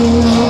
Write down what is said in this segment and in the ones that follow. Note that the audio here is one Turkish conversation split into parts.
you.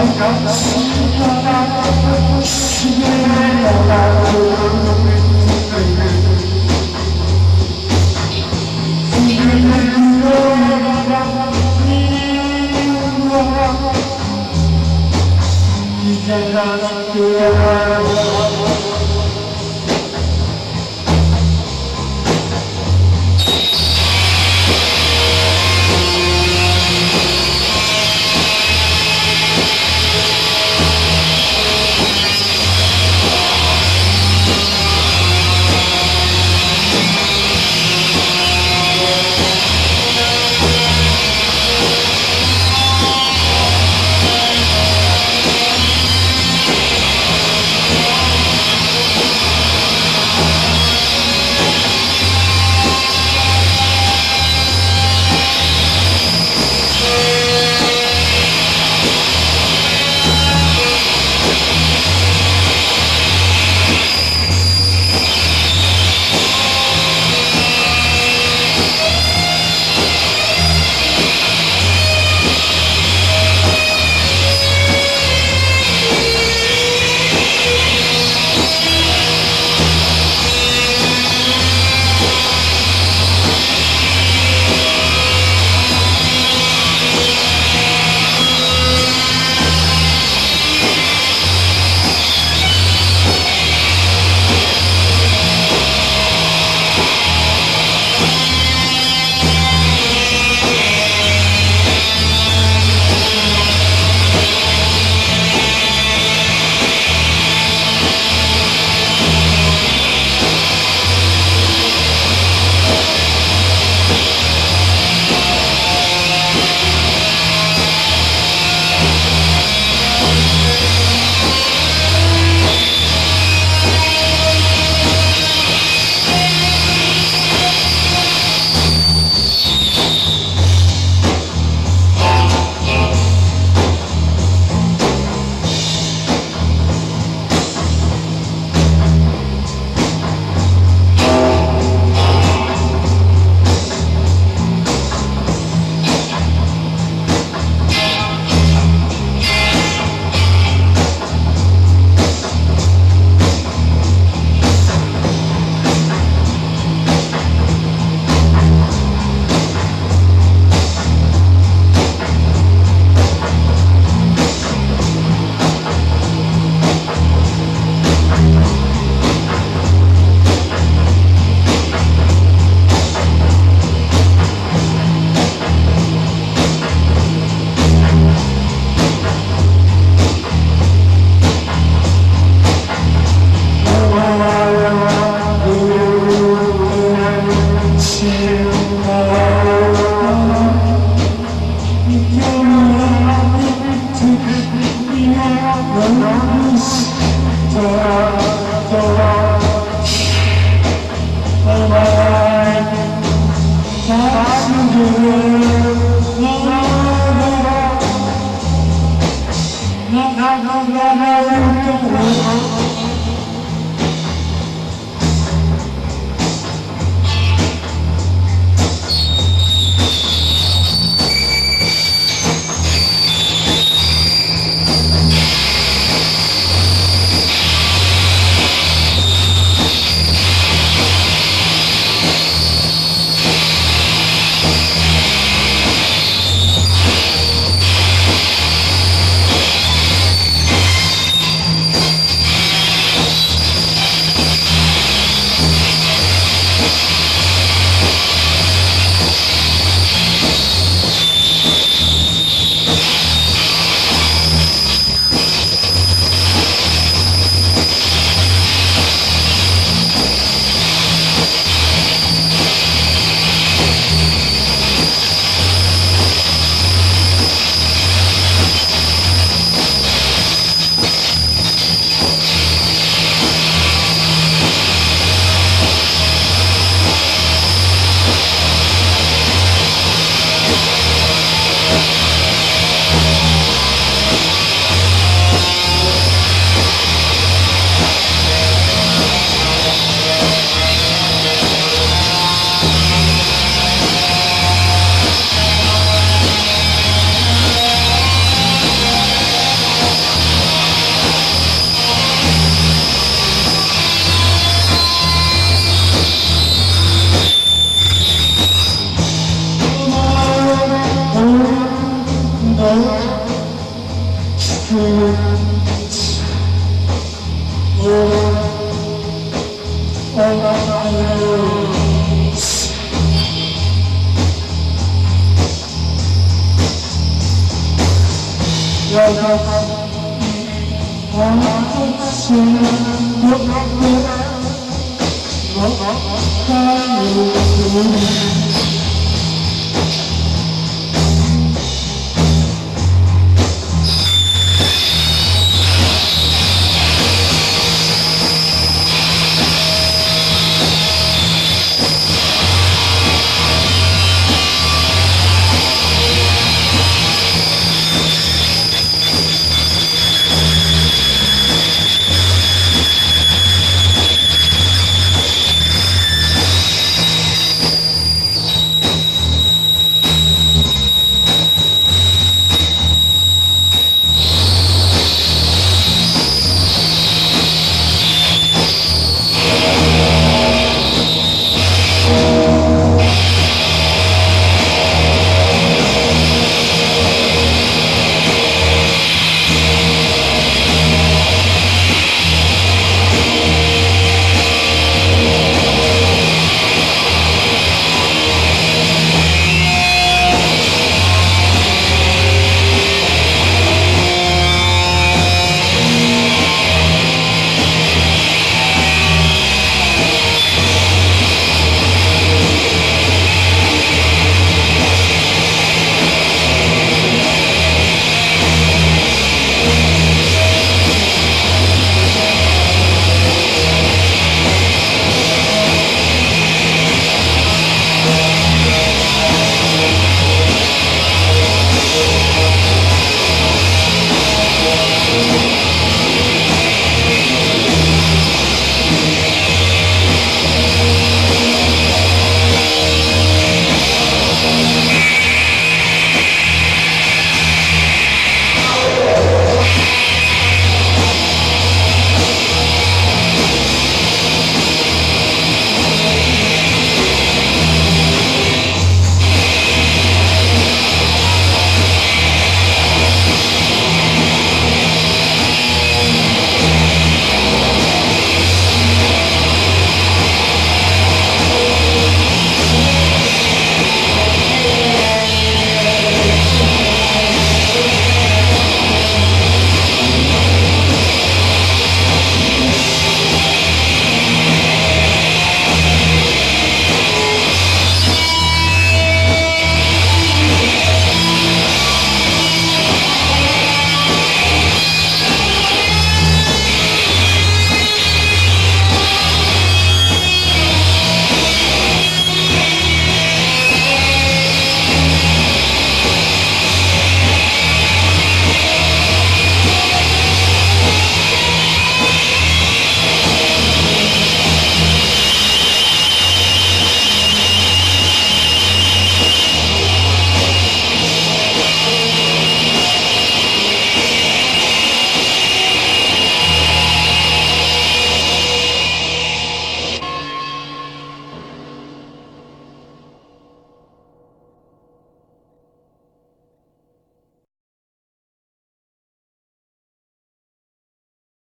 Thank you. Thank you.